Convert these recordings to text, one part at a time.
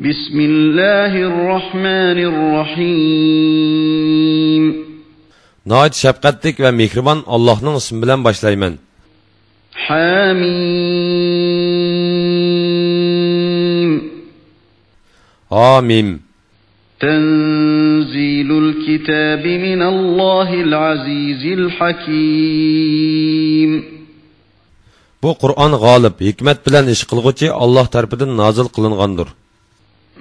بسم الله الرحمن الرحيم Nəhayət şəfqətlik və mehriban Allah'ın ismi bilan başlayman. حميم Hamim. تنزيل الكتاب من الله العزيز الحكيم Bu Qur'on g'olib, hikmat bilan ish qilg'uchi Alloh tarafidan nozil qilingandir.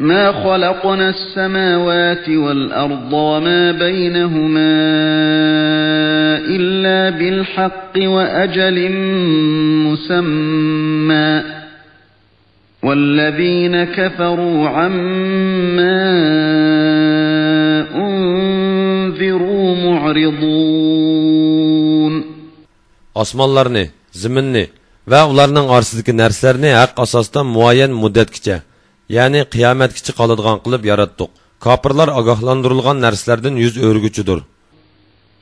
ما خلقنا السماوات والأرض وما بينهما إلا بالحق وأجل مسمى والذين كفروا عما أنذروا معرضون أصمال لرني زمني ve onların arasındaki derslerini hak asasdan muayen müddet geçe. Ya'ni qiyomatgacha qoladigan qilib yaratdik. Kofirlar ogohlantirilgan narsalardan yuz o'rguchidir.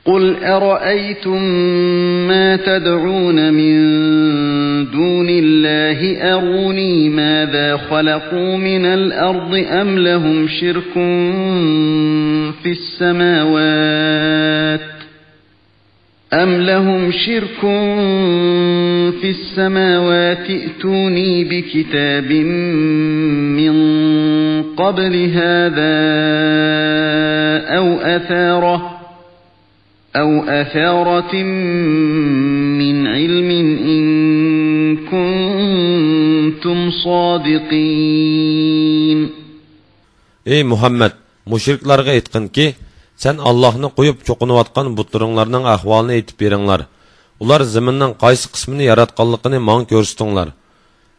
قل أرأيتم ما تدعون من دون الله أروني ماذا خلقوا من الأرض أم لهم شرك في السماوات أم لهم شرك في السماوات ائتوني بكتاب من قبل هذا أو أثارة أو أثارة من علم إن كنتم صادقين Ey Muhammad, mushriklarga Сән Аллахны қойып чоқынып атқан бұттырыңларының ахвалын айтып беріңлар. Олар зіміннің қайсы қысмыны яратқанлығын маң көрсетіңлар.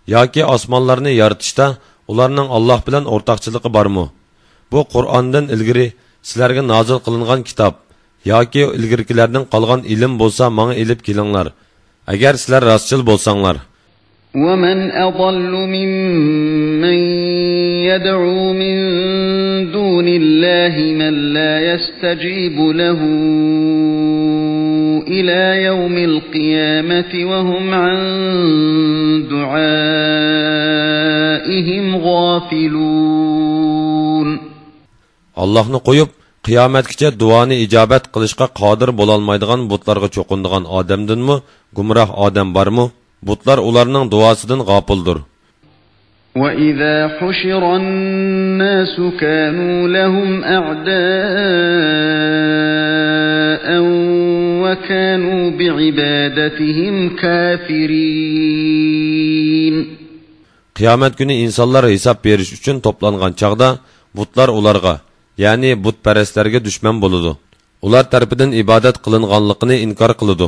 Яки асманларны оларының Аллах Аллаһ белән бар мұ? Бу Құр'андан үлгірі, сілерге назыл қылынған китап яки илгиркиләрнең қалған илм болса маң элеп келіңлар. Әгәр сілер расчыл булсаңлар, ومن أضل ممن يدعو من دون الله من لا يستجيب له إلى يوم القيامة وهم عن دعائهم غافلون الله نقيب قیامت کچه دعانی اجابت قلشقا قادر بلالمایدغان بطلرغا چوکندغان آدم دنمو گمراه آدم برمو butlar ularning duosidan g'ofildir وإذا حشر الناس كانوا لهم أعداء وكانوا بعبادتهم كافرين qiyomat kuni insonlar hisob berish uchun to'plangan chog'da butlar ularga ya'ni butparastlarga dushman bo'ladi ular tarafidan ibodat qilinganligini inkor qiladi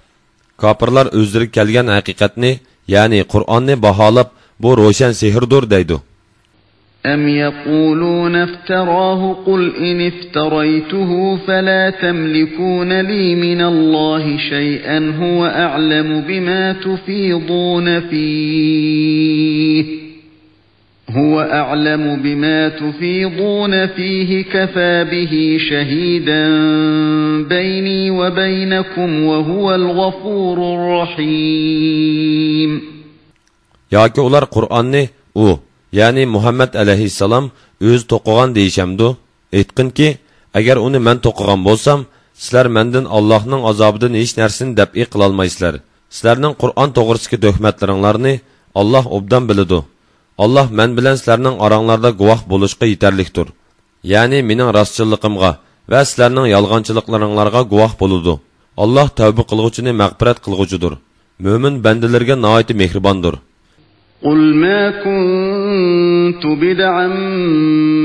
kofirlar o'zlari kelgan haqiqatni ya'ni qur'onni baholab bu ro'shan sehrdir deydi أم يقولون افتراه قل إن افتريته فلا تملكون لي من الله شيئا هو أعلم بما تفيضون فيه هو أعلم بما تفيضون فيه كفى به شهيدا بيني وبينكم وهو الغفور الرحيم yoki ular qur'onni u ya'ni muhammad alayhissalom o'zi to'qigan deyishamdu aytqinki agar uni man to'qigan bo'lsam sizlar mandan allohning azobidan hech narsani dabi qilolmaysizlar sizlarning qur'on to'g'risidagi tuhmatlaringlarni olloh obdan biladi olloh man bilan sizlarning oranglarda guvoh bo'lishga yetarlikdir ya'ni mening rostchilligimga va sizlarning yolg'onchiliklaringlarga guvoh bo'ludi olloh tavba qilg'uchini mag'firat qilg'uchidir mo'min bandalarga nihoyat mehribondir قل ما كنت بدعا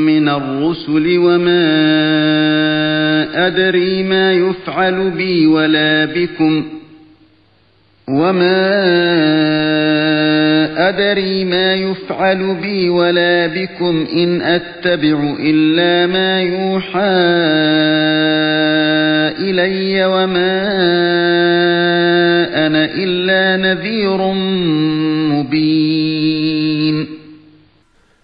من الرسل وما أدري ما يفعل بي ولا بكم وما أدري ما يفعل بي ولا بكم إن أتبع إلا ما يوحى إلي وما أنا إلا نذير مبين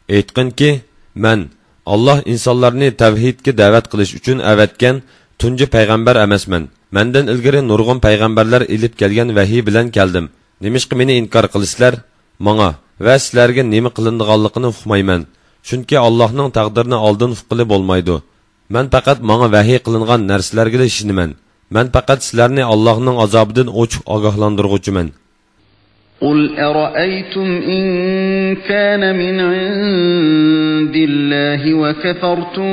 Etkin ki, men Allah insanlarını tevhidki davet kılış üçün evetken tunji payg'ambar emasman. Mandan ilgari nurg'un payg'ambarlar ilib kelgan vahiy bilan keldim. Nimishqa meni inkor qilasizlar manga. Va sizlarga nima qilinganligini uqmayman chunki allohning taqdirini oldin uqqili bo'lmaydi. Man faqat manga vahiy qilingan narsalarga ishonaman. Man faqat sizlarni allohning azobidan ochiq ogohlantirg'uchiman. قل أرأيتم إن كان من عند الله وكفرتم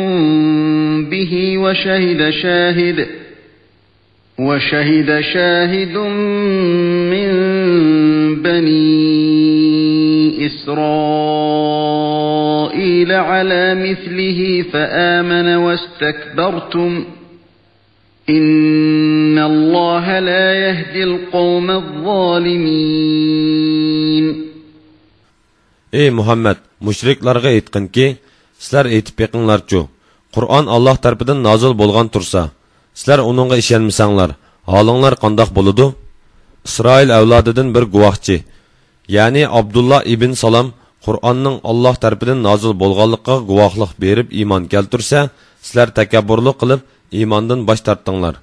به وشهد شاهد وشهد شاهد من بني إسرائيل على مثله فآمن واستكبرتم İnnallaha la yehdil kavmez zalimin. Ey Muhammed, müşriklarga aytqinki, sizlar aytib beqinglarchu. Qur'on Alloh tarafidan nozil bo'lgan tursa, sizlar uningga ishonmasanglar, holinglar qandoq bo'ladi? İsrail avlodidan bir guvohchi, ya'ni Abdullah ibn Salam Qur'onning Alloh tarafidan nozil bo'lganligiga guvohlik berib iymon keltursa, sizlar takabburlik qilib iymondan bosh tortinglar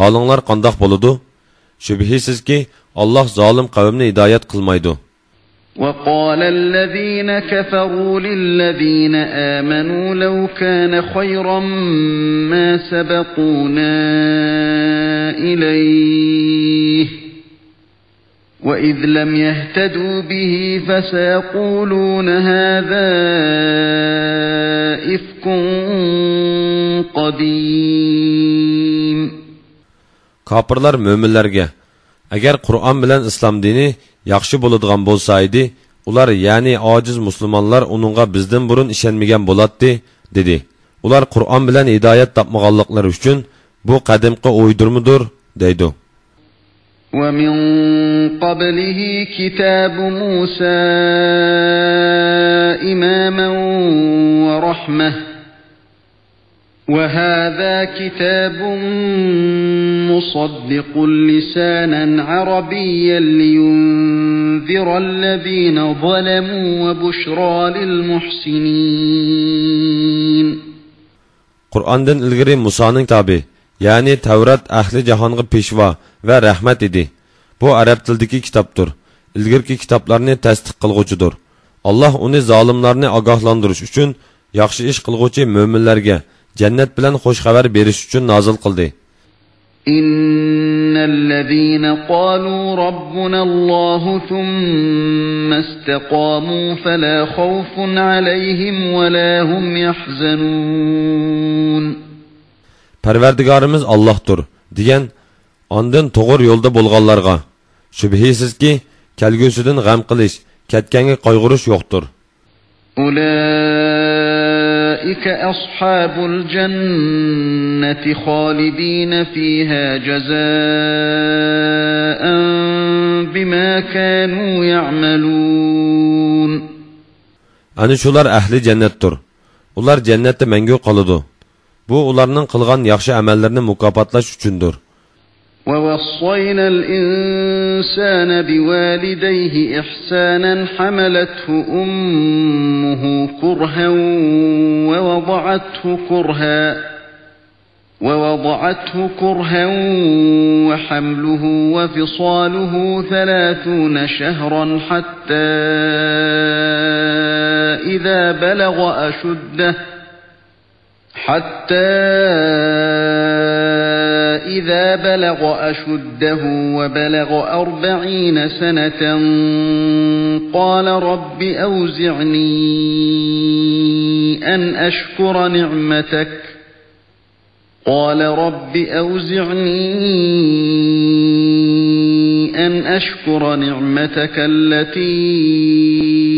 holinglar qandoq bo'ludi shubhisizki alloh zolim qavmni hidoyat qilmaydi وقال الذين كفروا للذين آمنوا لو كان خيرا ما سبقونا إليه وإذ لم يهتدوا به فسيقولون هذا إفك قديم Kapırlar möminlərə Əgər Qur'an bilən İslam dini yaxşı bo'ladigan bo'lsa edi, ular ya'ni ojiz musulmonlar uningga bizdan burun ishonmagan bo'latdi, dedi. Ular Qur'on bilan hidoyat topmaganliklari uchun bu qadimqi o'ydirmudir, deydi. ومن قبله كتاب موسى إماما ورحمة. وهذا كتاب مصدق لسانا عربيا لينذر الذين ظلموا وبشرى للمحسنين. Qur'ondan ilgari Musoning tabi, ya'ni Tavrat ahli jahonga peshvo va rahmat edi. Bu arab tilidagi kitobdir. Ilgirki kitoblarni tasdiq qilg'uchidir. Alloh uni zolimlarni ogohlantirish uchun yaxshi ish qilg'uvchi mo'minlarga jannat bilan xush xabar berish uchun nozil qildi. إن الذين قالوا ربنا الله ثم استقاموا فلا خوف عليهم ولا هم يحزنون Parvardigorimiz Allohdir degan ondan to'g'ri yo'lda bo'lganlarga shubhisizki kelgusidan g'am qilish, ketganga qayg'urish yo'qdir. أولئك أصحاب الجنة خالدين فيها جزاء بما كانوا يعملون Ani shular ahli jannatdir. Ular jannatda mangu qoladi. Bu ularning qilgan yaxshi amallarini mukofotlash uchundir. ووصينا الإنسان بوالديه إحسانا حملته أمه كرها ووضعته كرها ووضعته كرها وحمله وفصاله ثلاثون شهرا حتى إذا بلغ أشده حتى إذا بلغ أشده وبلغ أربعين سنة قال رب أوزعني أن أشكر نعمتك. قال رب أوزعني أن أشكر نعمتك التي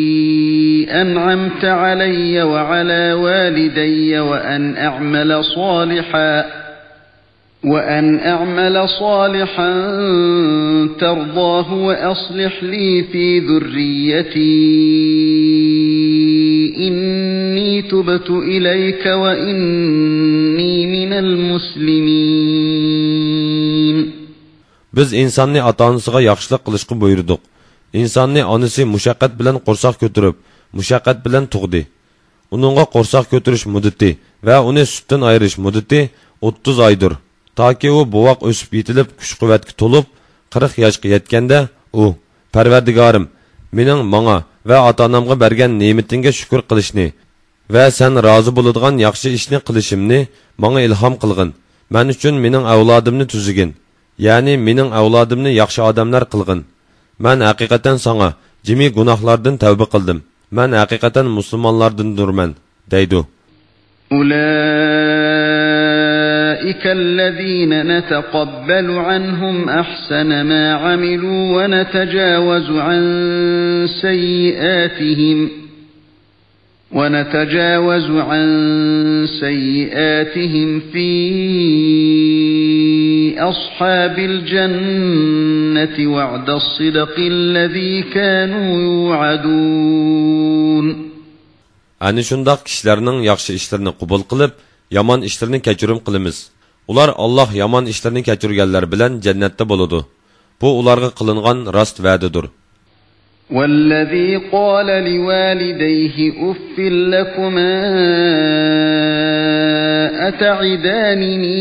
أنعمت علي وعلى والدي وأن أعمل صالحا وأن أعمل صالحا ترضاه وأصلح لي في ذريتي إني تبت إليك وإني من المسلمين Biz insonni ota-onasiga yaxshilik qilishga buyurdik. Insonni onasi mushaqqat bilan qo'rsoq ko'tarib, mushaqqat bilan tug'di. Uningga qo'rsoq ko'tarish muddati va uni sutdan ayirish muddati 30 oydir. Toki u buvoq o'sib yetilib, kuch-quvvatga to'lib, 40 yoshga yetganda u Parvardigorim, mening menga va ota-onamga bergan ne'matingga shukr qilishni va sen rozi bo'ladigan yaxshi ishni qilishimni menga ilhom qilgin. Men uchun mening avlodimni tuzigin. ya'ni mening avlodimni yaxshi odamlar qilg'in man haqiqatan sanga jimi gunohlardan tavba qildim man haqiqatan musulmonlardindurman deydi أولئك الذين نتقبل عنهم أحسن ما عملوا ونتجاوز عن سيئاتهم ونتجاوز عن سيئاتهم في أصحاب الجنة وعد الصدق الذي كانوا يوعدون. Ani shundoq kishilarning yaxshi ishlarini qabul qilib, yomon ishlarini kechirim qilamiz. Ular Alloh yomon ishlarini kechirganlar bilan jannatda bo'ladi. Bu ularga qilingan rost va'dadir. والذي قال لوالديه أف لكما أتعدانني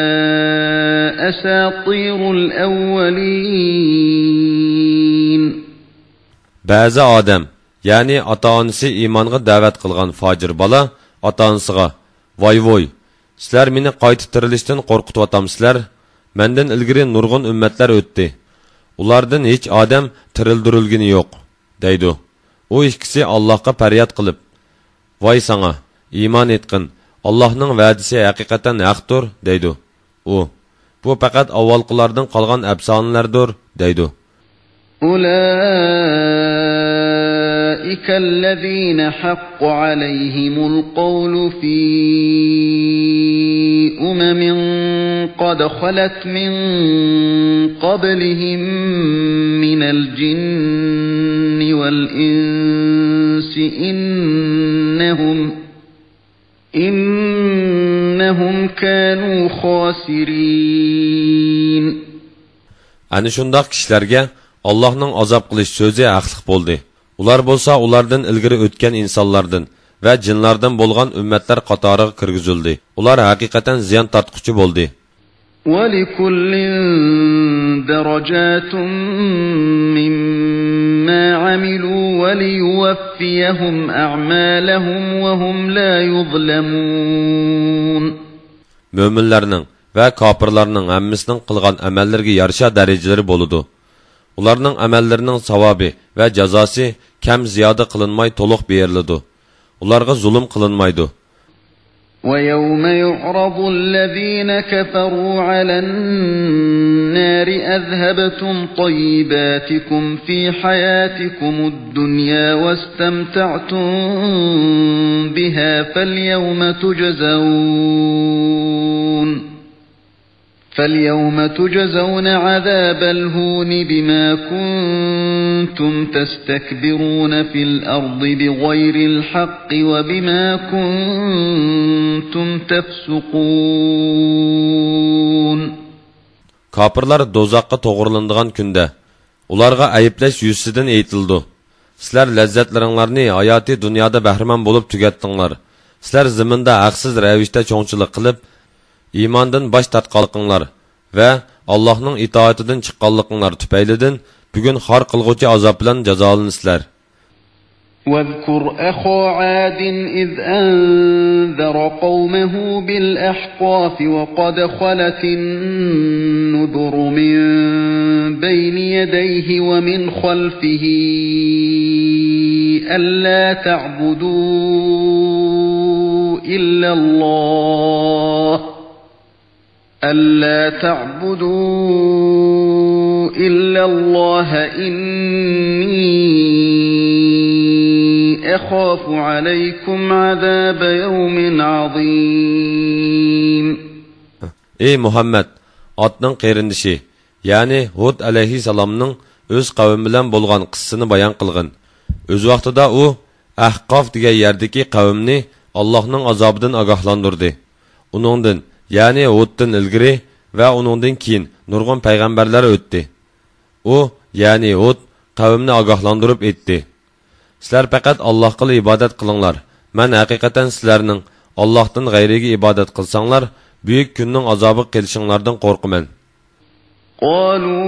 Ba'zi odam, ya'ni ota-onasi iymonga da'vat qilgan fojir bola ota-onasiga voy voy sizlar meni qayta tirilishdan qo'rqityapsizlar mendan ilgari nurg'un ummatlar o'tdi ulardan hech odam tirildirilgani yo'q deydi u ikkisi allohga faryod qilib voy sanga iymon etqin allohning va'disi haqiqatan haqdir deydi u bu faqat avvalqilardan qolgan afsonalardir deydi أولئك الذين حق عليهم القول في أمم قد خلت من قبلهم من الجن والإنس إنهم إنهم كانوا خاسرين. Ani shundoq kishilarga Allohning azob qilish so'zi haqliq bo'ldi. Ular bo'lsa ulardan ilgari o'tgan insonlardan va jinlardan bo'lgan ummatlar qatoriga kirgizildi. Ular haqiqatan ziyon tortquchi bo'ldi. ولكل درجات مما عملوا وليوفيهم أعمالهم وهم لا يظلمون Mo'minlarning va kofirlarning hammasining qilgan amallariga yarasha darajalari bo'ladi. Ularning amallarining savobi va jazosi kam ziyoda qilinmay to'liq beriladi. Ularga zulm qilinmaydi. ويوم يعرض الذين كفروا على النار أذهبتم طيباتكم في حياتكم الدنيا واستمتعتم بها فاليوم تجزون فاليوم تجزون عذاب الهون بما كنتم تستكبرون في الأرض بغير الحق وبما كنتم تفسقون Kafirlar dozaqqa to'g'rilanadigan kunda ularga ayiblash yuzidan aytildi. Sizlar lazzatlaringlarni hayoti dunyoda bahramand bo'lib tugatdinglar. Sizlar zaminda haqsiz ravishda cho'ngchilik qilib, iymondan bosh tortqanliqinglar va Allohning itoatidan chiqqanliqinglar tufaylidan bugun xor qilg'uvchi azob bilan jazolansizlar. واذكر أخا عاد إذ أنذر قومه بالأحقاف وقد خلت النذر من بين يديه ومن خلفه ألا تعبدوا إلا الله ألا تعبدوا إلا الله إني أخاف عليكم عذاب يوم عظيم ey muhammad otning qerindishi ya'ni hud alayhissalomning o'z qavmi bilan bo'lgan qissasini bayon qilgin o'z vaqtida u ahqof degan yerdagi qavmni allohning azobidan ogohlantirdi uningdan ya'ni huddan ilgari va uningdan keyin nurg'un payg'ambarlar o'tdi u ya'ni hud qavmni ogohlantirib aytdi sizlar faqat allohga ibodat qilinglar man haqiqatan sizlarning allohdan g'ayriga ibodat qilsanglar buyuk kunning azobi kelishinglardan qo'rqaman قالوا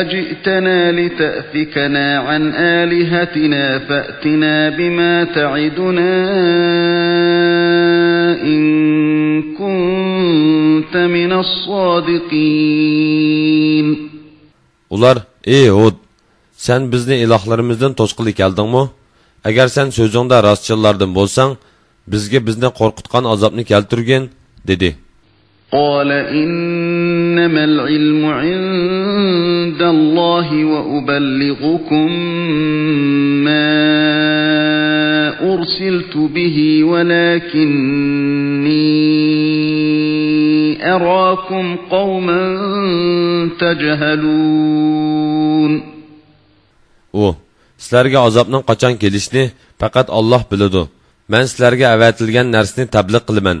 أجئتنا لتأفكنا عن آلهتنا فأتنا بما تعدنا إن كنت من الصادقين ular ey hud sen bizni ilohlarimizdan to'sqili keldingmi agar sen so'zingda rostchillardan bo'lsang bizga bizni qo'rqitgan azobni keltirgin dedi قال إنما العلم عند الله وأبلغكم ما أرسلت به ولكني أراكم قوما تجهلون u sizlarga azobning qachon kelishini faqat olloh biladi man sizlarga avatilgan narsani tabliq qilaman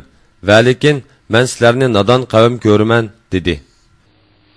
va lekin man sizlarni nodon qavm ko'raman dedi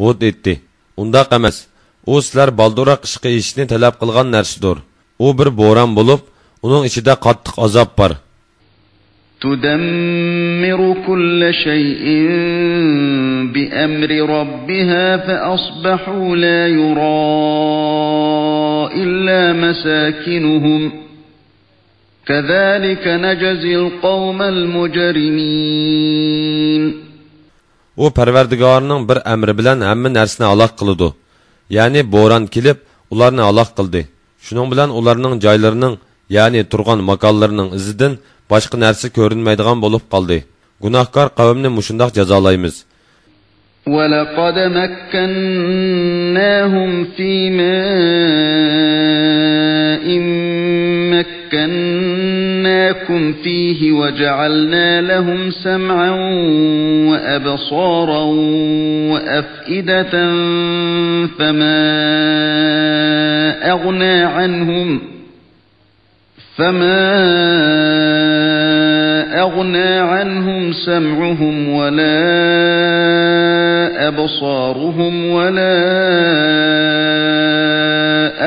ود ایتی. اوندا قمز. أو سلر بالدوراق اشقی ایشنی تلاب قلغان نرسی دور. أو بر بوران بولوب، اونون ایچی دا قطق عذاب بار. تدمر كل شيء بأمر ربها فأصبحوا لا يرى إلا مساكنهم كذلك نجزي القوم المجرمين u parvardigorining bir amri bilan hamma narsani aloq qiladi ya'ni bo'ron kelib ularni aloq qildi shuning bilan ularning joylarining ya'ni turgan makonlarining izidan boshqa narsa ko'rinmaydigan bo'lib qoldi gunohkor qavmni mushundoq jazolaymiz ولقد مكناهم في ماء مكناكم فيه وجعلنا لهم سمعا وأبصارا وأفئدة فما أغنى عنهم فما أغنى عنهم سمعهم ولا أبصارهم ولا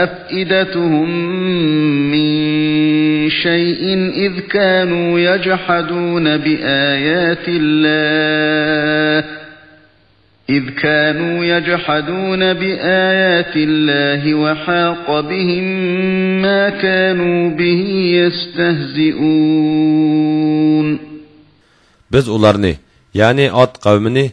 أفئدتهم شيء إذ كانوا يجحدون بآيات الله إذ كانوا يجحدون بآيات الله وحاق بهم ما كانوا به يستهزئون biz ularni ya'ni ot qavmini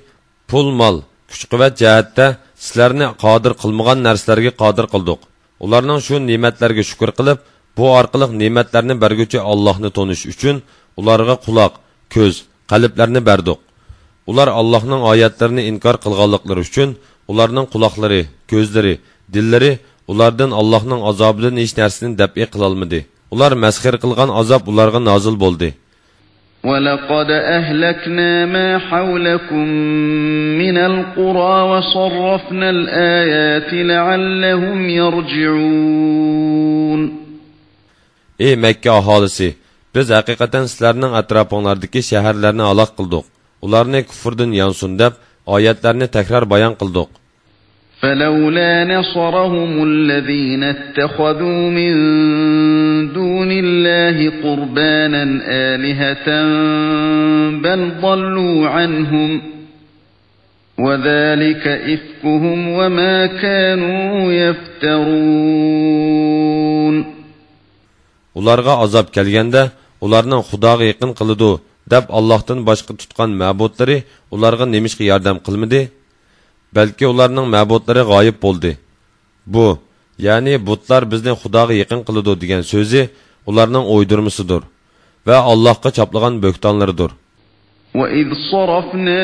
pul mol kuch quvvat jihatda sizlarni qodir qilmagan narsalarga qodir qildik ularning shu ne'matlarga shukur qilib bu orqali ne'matlarni berguvchi allohni tonish uchun ularga quloq ko'z qalblarni berdik ular allohning oyatlarini inkor qilganliklari uchun ularning quloqlari ko'zlari dillari ulardan allohning azobidan hech narsani dabi qilolmadi ular masxir qilgan azob ularga nozil bo'ldi ولقد أهلكنا ما حولكم من القرى وصرفنا الآيات لعلهم يرجعون ey makka aholisi biz haqiqatan sizlarning atrofinglardagi shaharlarni halok qildik ularni kufrdan yonsin deb oyatlarni takror bayon qildik فلولا نصرهم الذين اتخذوا من دون الله قربانا آلهة بل ضلوا عنهم وذلك إفكهم وما كانوا يفترون ularga azob kelganda ularning xudoga yaqin qiladi deb allohdan boshqa tutgan ma'budlari ularga nemishqa yordam qilmadi balki ularning ma'budlari g'oyib bo'ldi bu ya'ni butlar bizni xudoga yaqin qiladi degan so'zi ularning o'ydirmisidir va allohga choplagan bo'xtonlaridir وإذ صرفنا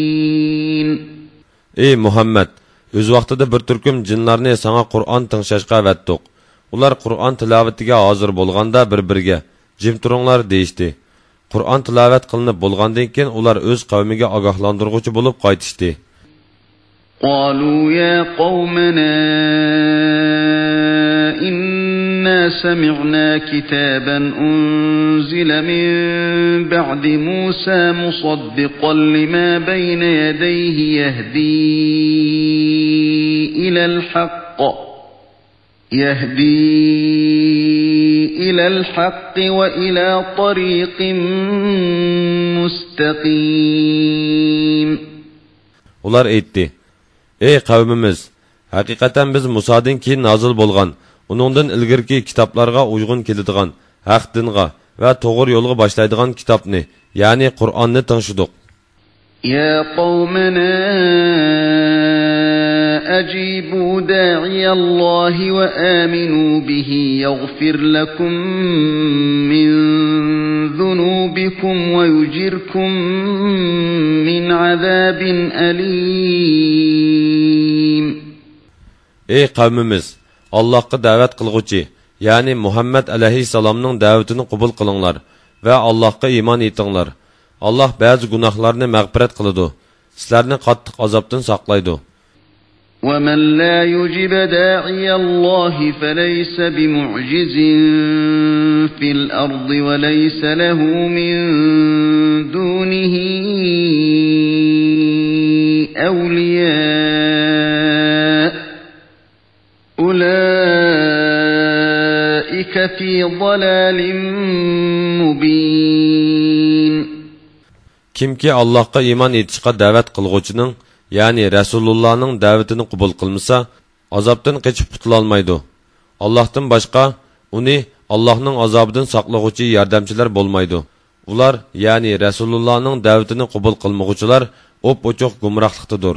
ey muhammad o'z vaqtida bir turkum jinlarni sanga qur'on tinglashga avatdiq ular qur'on tilovatiga hozir bo'lganda bir biriga jim turinglar deyishdi qur'on tilovat qilinib bo'lgandan keyin ular o'z qavmiga ogohlantirg'uvchi bo'lib qaytishdi قالوا يا قومنا سمعنا كتابا أنزل من بعد موسى مصدقا لما بين يديه يهدي إلى الحق. يهدي إلى الحق وإلى طريق مستقيم. Ular aytdi ey qavmimiz haqiqatan biz musodan keyin nozil bo'lgan uningdan ilgirki kitoblarga uyg'un keladigan haq dinga va to'g'ri yo'lga boshlaydigan kitobni ya'ni qur'onni tingshidiq يا قومنا أجيبوا داعي الله وآمنوا به يغفر لكم من ذنوبكم ويجركم من عذاب أليم ey qavmimiz Allohga da'vat qilg'uchi ya'ni muhammad alayhissalomning da'vatini qabul qilinglar va allohga iymon etinglar alloh ba'zi gunohlarni mag'firat qiladi sizlarni qattiq azobdan saqlaydi ومن لا يجب داعي الله فليس بمعجز في الأرض وليس له من دونه أولياء أولئك في ضلال مبين kimki allohga iymon etishga da'vat qilg'uchining ya'ni rasulullohning da'vatini qabul qilmasa azobdan qochib qutulolmaydi allohdan boshqa uni allohning azobidan saqlag'uchi yordamchilar bo'lmaydi ular ya'ni rasulullohning da'vatini qabul qilmag'uchilar o'p o'choq gumrohliqdadir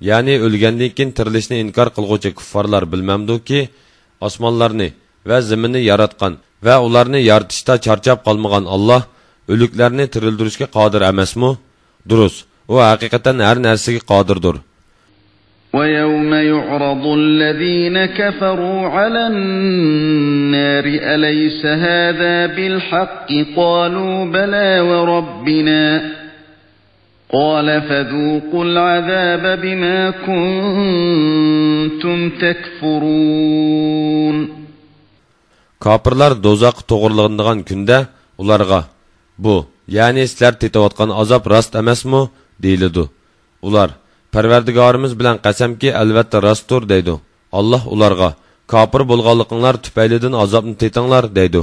ya'ni o'lgandan keyin tirilishni inkor qilg'uvchi kuffarlar bilmamduki osmonlarni va zaminni yaratgan va ularni yaratishda charchab qolmagan olloh o'liklarni tirildirishga qodir emasmi durust u haqiqatan har narsaga qodirdir ويوم يعرض الذين كفروا على النار أليس هذا بالحق قالوا بلى وربنا قال فذوقوا العذاب بما كنتم تكفرون Kafirlar dozaq to'g'irlanadigan kunda ularga bu ya'ni sizlar tetayotgan azob rost emasmi deyiladi ular parvardigorimiz bilan qasamki albatta rostdir deydi alloh ularga kofir bo'lganliginglar tufaylidan azobni tetinglar deydi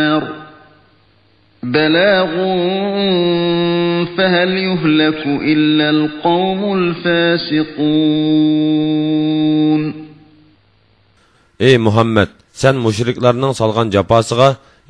بلاغ فهل يهلك إلا القوم الفاسقون ey muhammad sen mushriklarning solgan jafosiga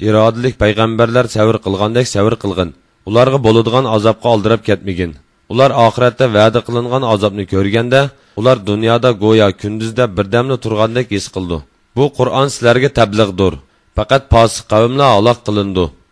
irodalik payg'ambarlar savr qilgandek savr qilgin ularga bo'ladigan azobga oldirab ketmagin ular oxiratda va'da qilingan azobni ko'rganda ular dunyoda go'yo kunduzda birdamli turgandek his qildi bu qur'on sizlarga tablig'dir faqat posiq qavmlar aloq qilindi